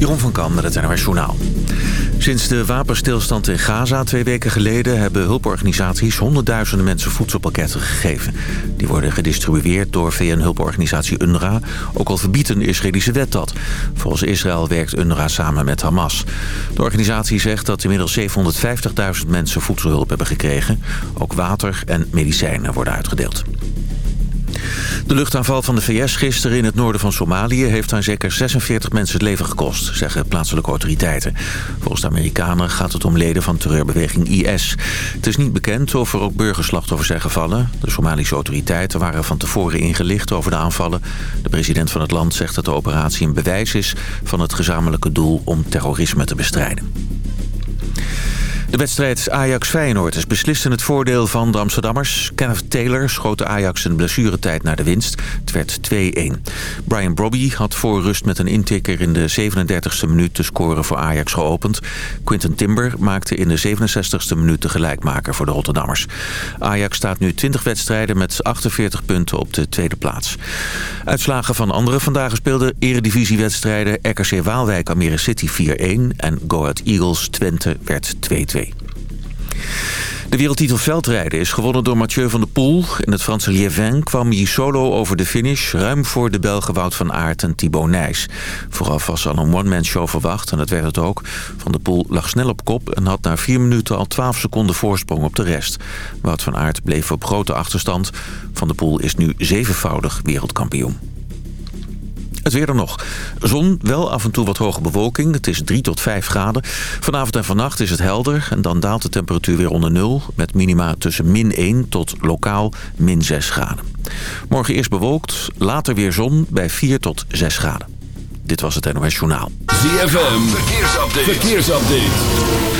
Jeroen van Kan met het NRS Journaal. Sinds de wapenstilstand in Gaza twee weken geleden... hebben hulporganisaties honderdduizenden mensen voedselpakketten gegeven. Die worden gedistribueerd door VN-hulporganisatie UNRWA... ook al verbiedt een Israëlische wet dat. Volgens Israël werkt UNRWA samen met Hamas. De organisatie zegt dat inmiddels 750.000 mensen voedselhulp hebben gekregen. Ook water en medicijnen worden uitgedeeld. De luchtaanval van de VS gisteren in het noorden van Somalië... heeft aan zeker 46 mensen het leven gekost, zeggen plaatselijke autoriteiten. Volgens de Amerikanen gaat het om leden van terreurbeweging IS. Het is niet bekend of er ook burgerslachtoffers zijn gevallen. De Somalische autoriteiten waren van tevoren ingelicht over de aanvallen. De president van het land zegt dat de operatie een bewijs is... van het gezamenlijke doel om terrorisme te bestrijden. De wedstrijd Ajax-Feyenoord is beslist in het voordeel van de Amsterdammers. Kenneth Taylor schoot Ajax een blessuretijd naar de winst. Het werd 2-1. Brian Brobby had voor rust met een intikker in de 37e minuut de score voor Ajax geopend. Quinten Timber maakte in de 67e minuut de gelijkmaker voor de Rotterdammers. Ajax staat nu 20 wedstrijden met 48 punten op de tweede plaats. Uitslagen van andere vandaag gespeelde eredivisiewedstrijden... RKC Waalwijk Almere City 4-1 en Go Ahead Eagles Twente werd 2-2. De wereldtitel veldrijden is gewonnen door Mathieu van der Poel. In het Franse Liévin kwam hij solo over de finish... ruim voor de Belgen Wout van Aert en Thibaut Nijs. Vooraf was al een one-man show verwacht en dat werd het ook. Van der Poel lag snel op kop en had na vier minuten al 12 seconden voorsprong op de rest. Wout van Aert bleef op grote achterstand. Van der Poel is nu zevenvoudig wereldkampioen. Het weer er nog. Zon, wel af en toe wat hoge bewolking. Het is 3 tot 5 graden. Vanavond en vannacht is het helder. En dan daalt de temperatuur weer onder nul. Met minima tussen min 1 tot lokaal min 6 graden. Morgen eerst bewolkt, later weer zon bij 4 tot 6 graden. Dit was het NOS Journaal. ZFM, verkeersupdate. verkeersupdate.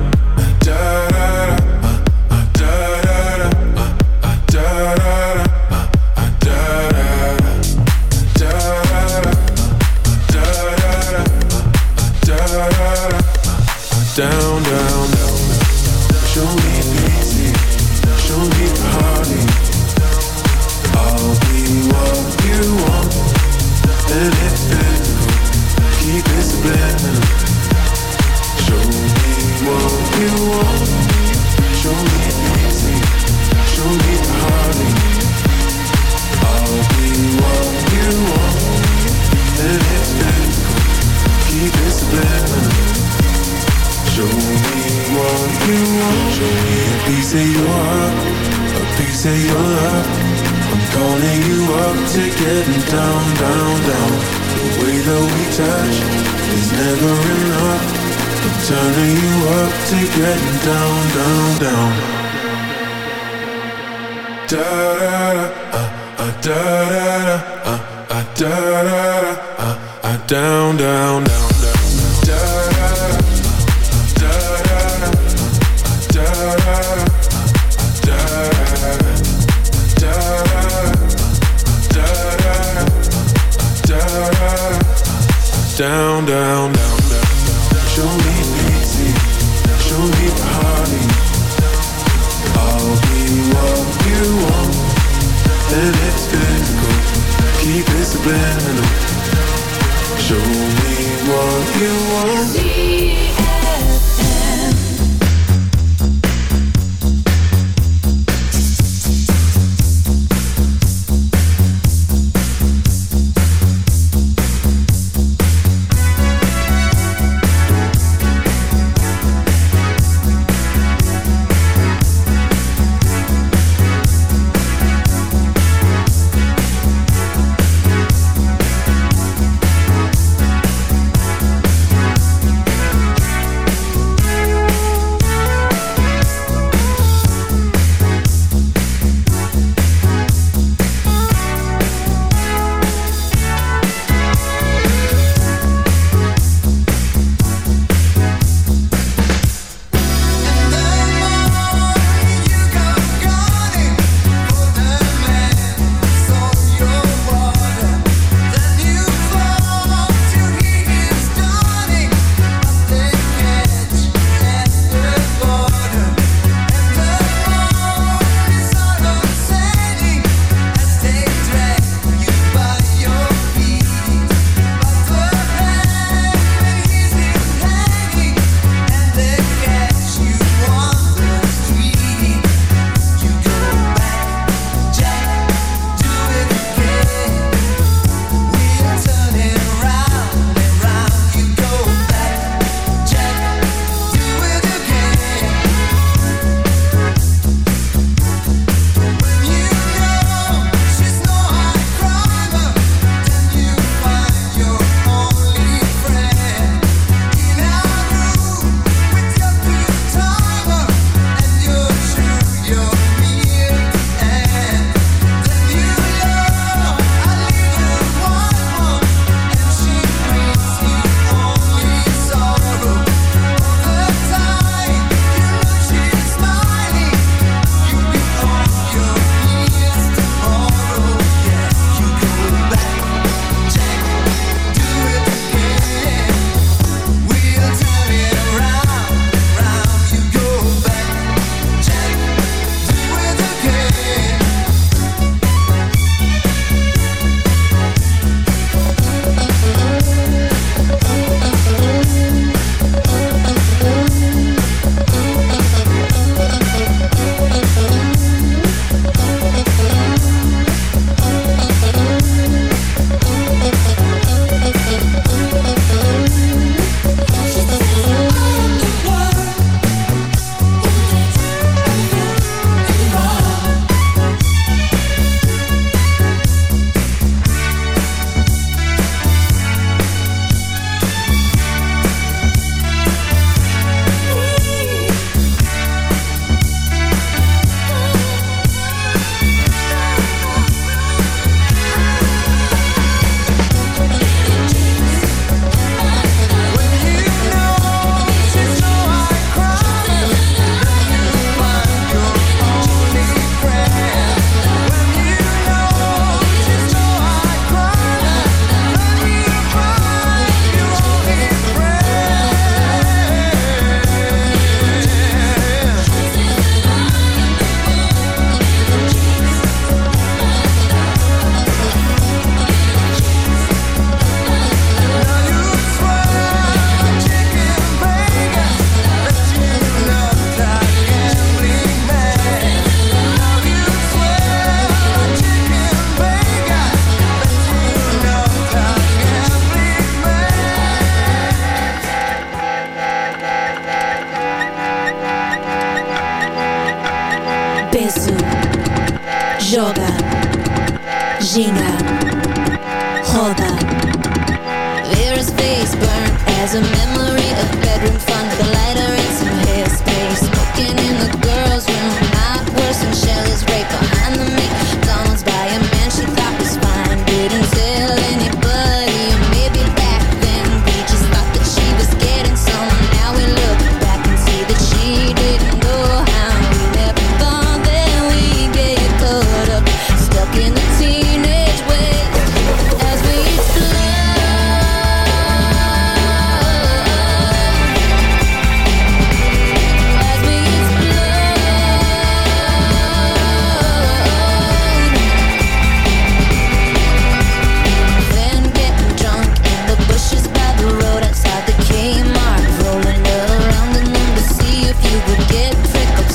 Da da da, uh, uh, down, down, down,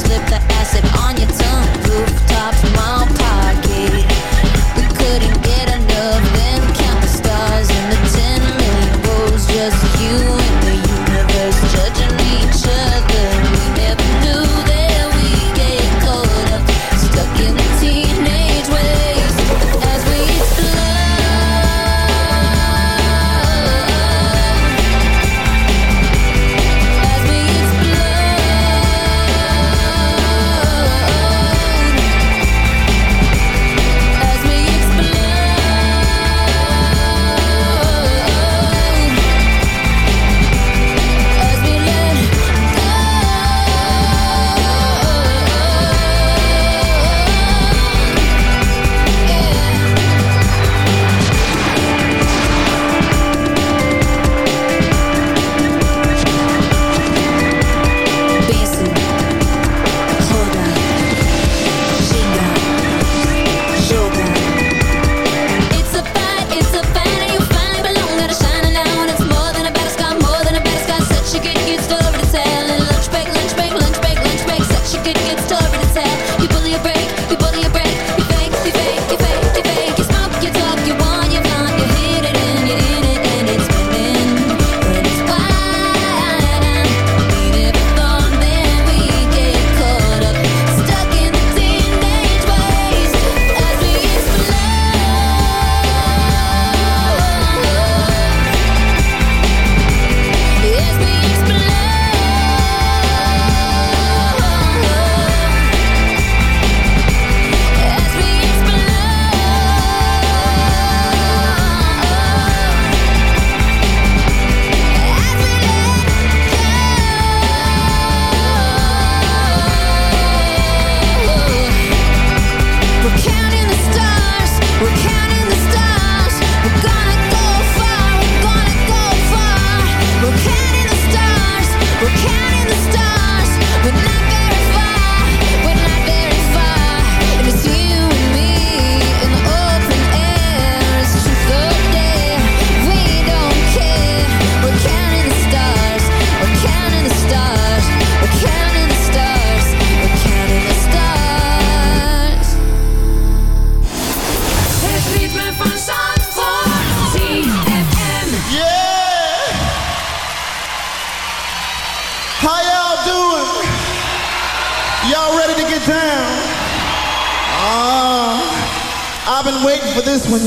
slip the acid on your tongue. Rooftops.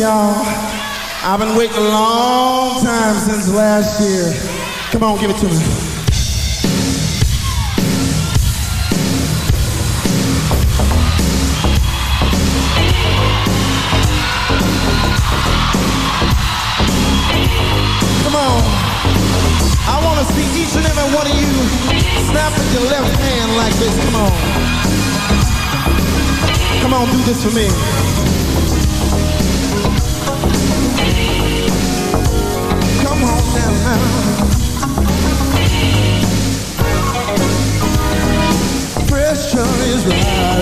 y'all. I've been waiting a long time since last year. Come on, give it to me. each and every one of you snap with your left hand like this. Come on. Come on, do this for me.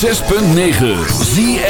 ZFM.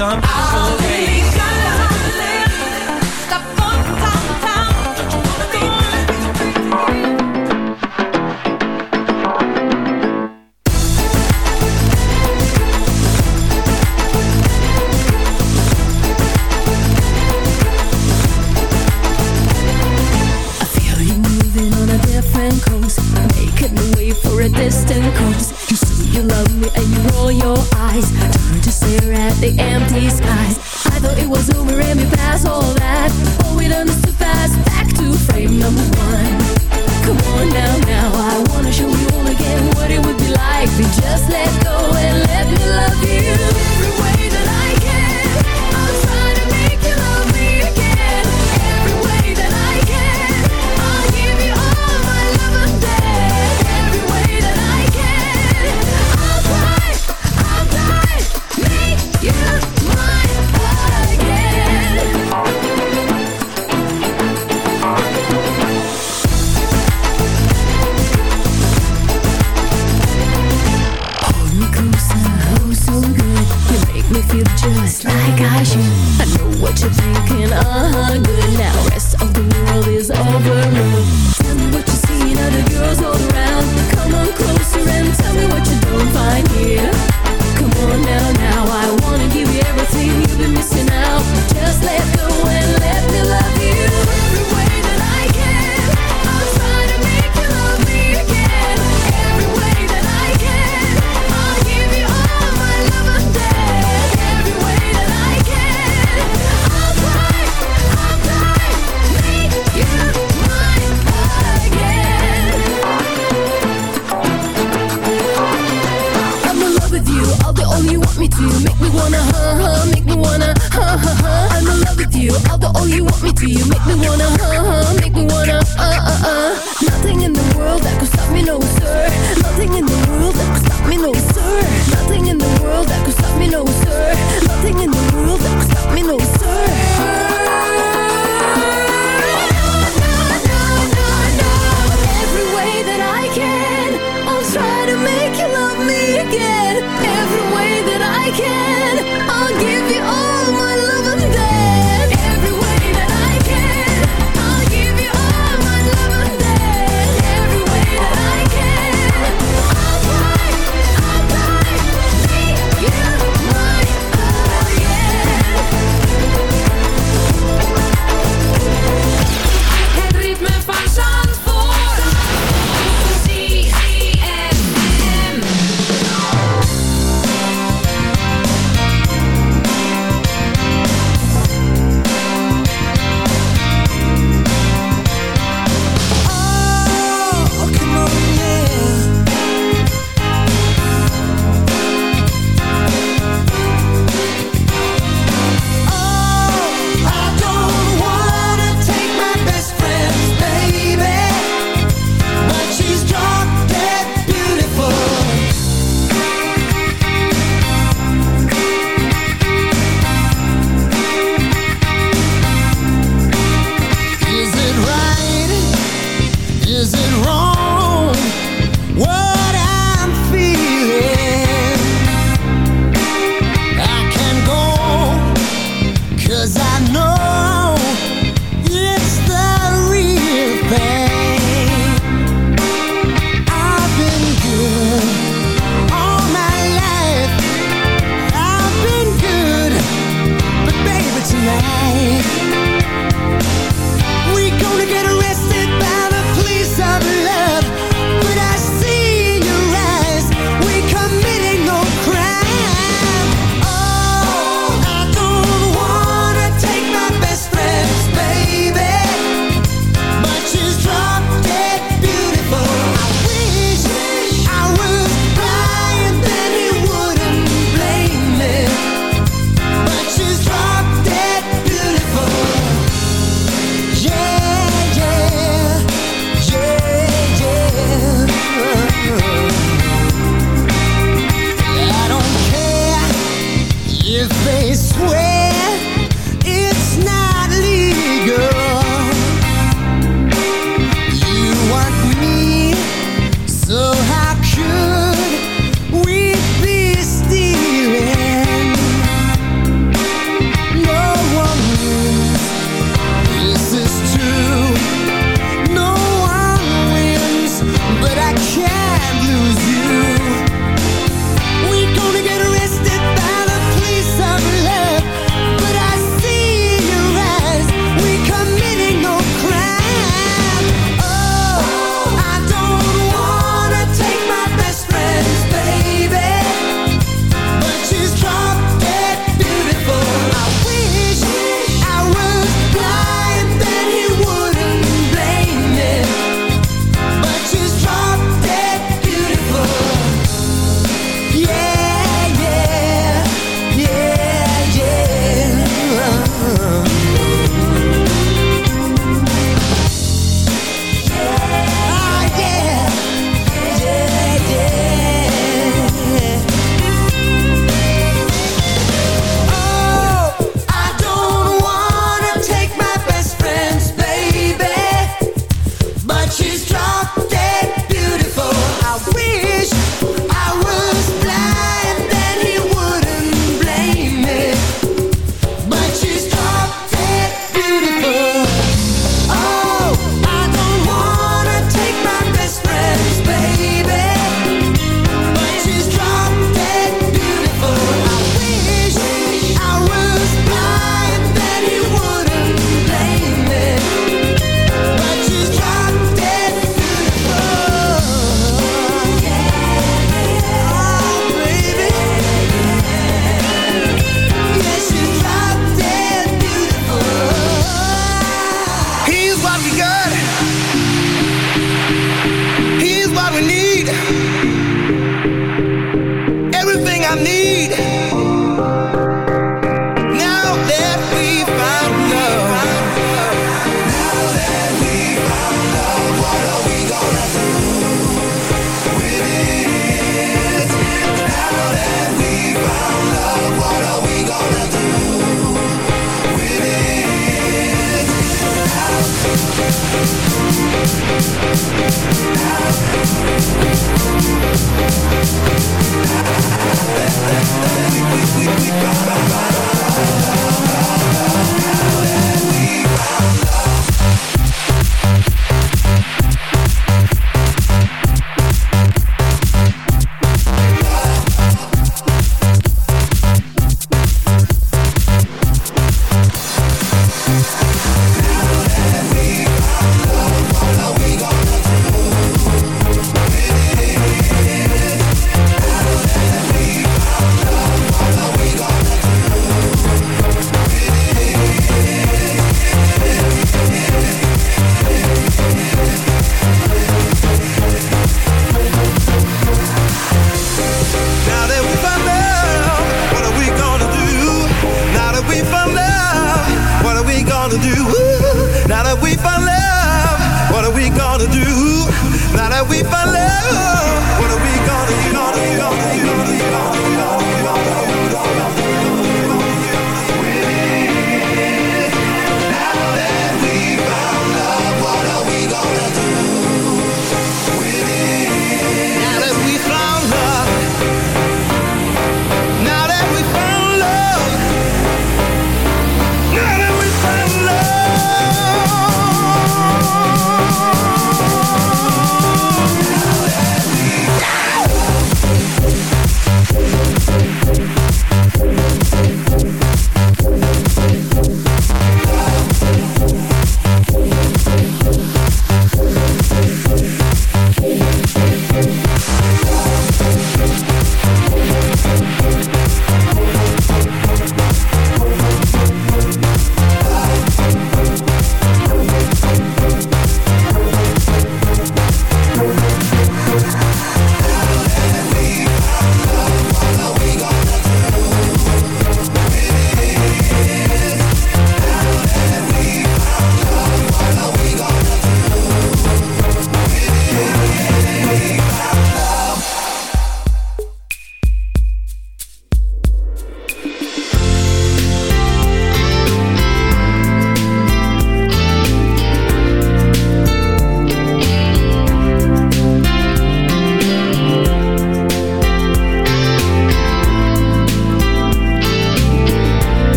Something Oh, you want me to, you make me wanna, huh, make me wanna, uh, uh, uh. Nothing in the world that could stop me, no, sir. Nothing in the world that could stop me, no, sir. Nothing in the world that could stop me, no, sir. Nothing in the world that could stop me, no, sir.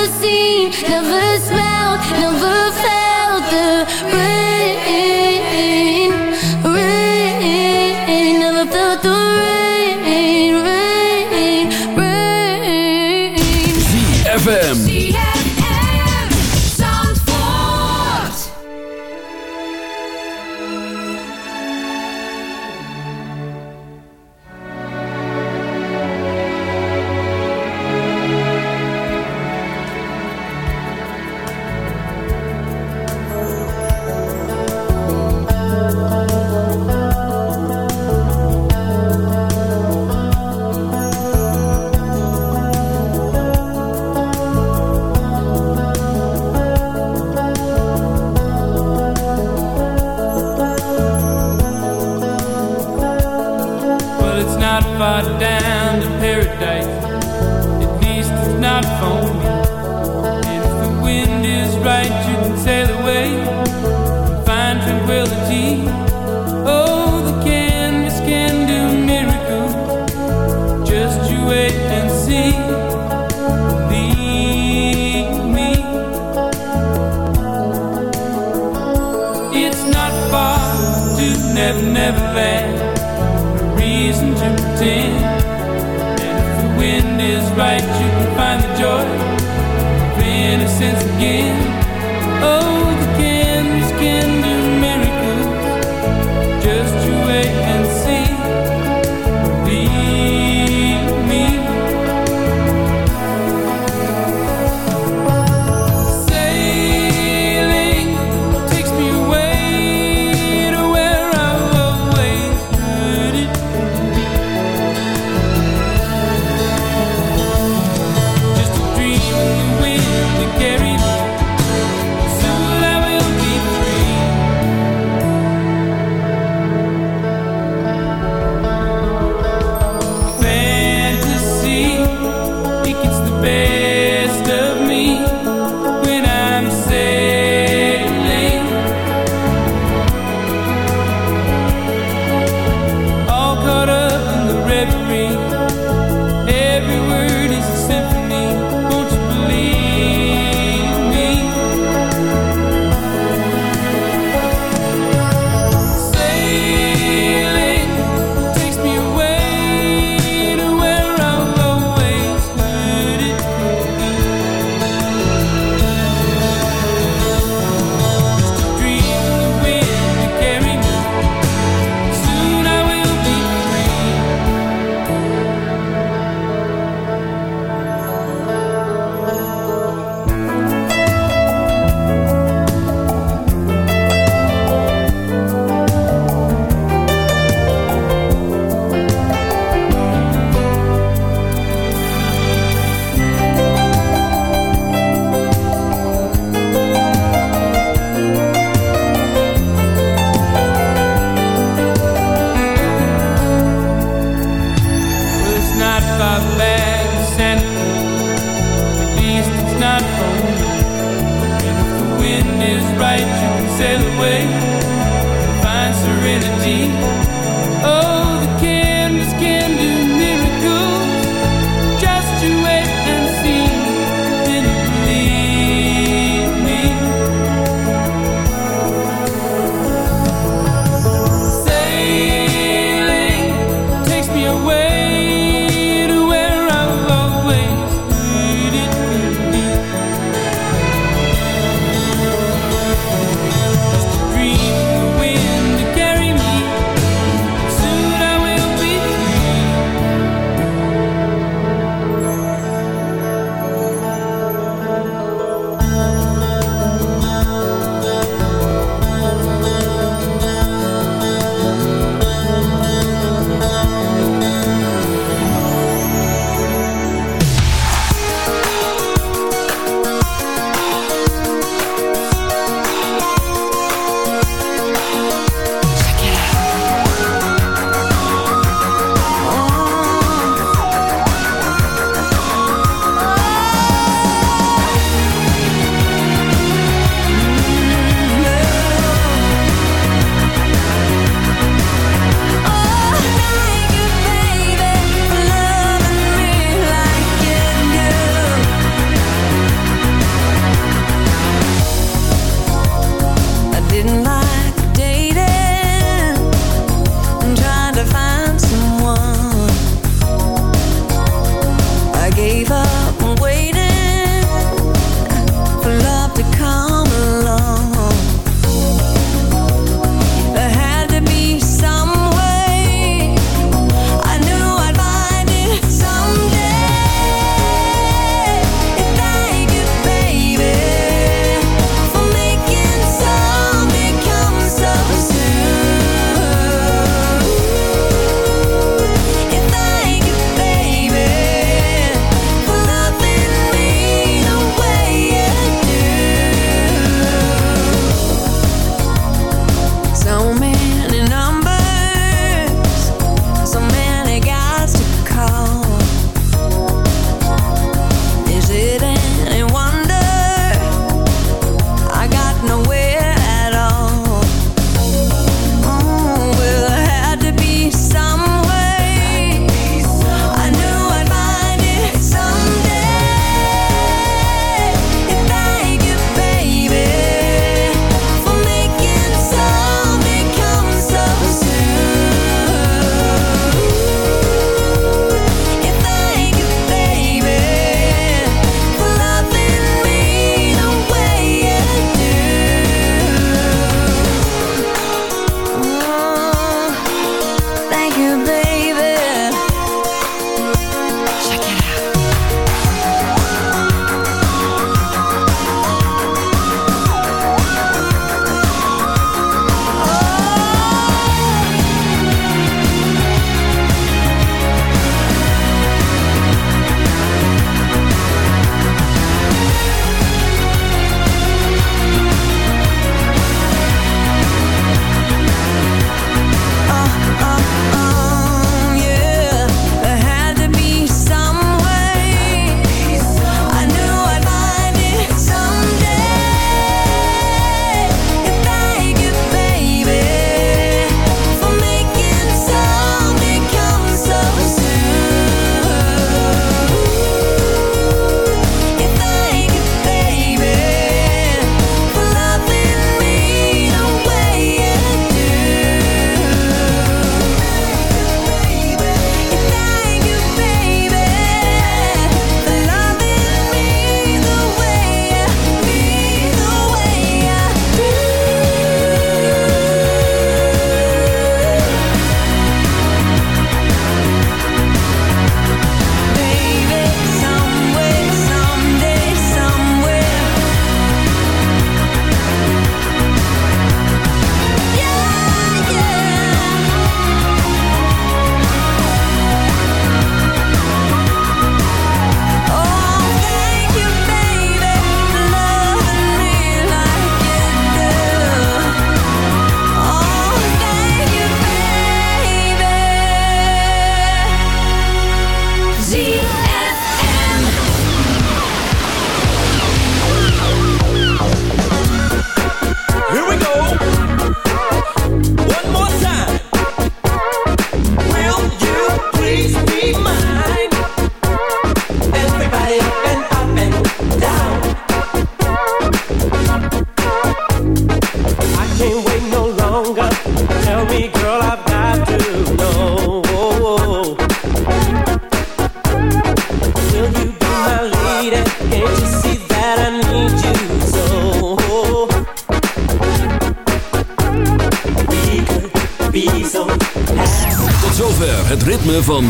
Never seen, never smelled, never felt the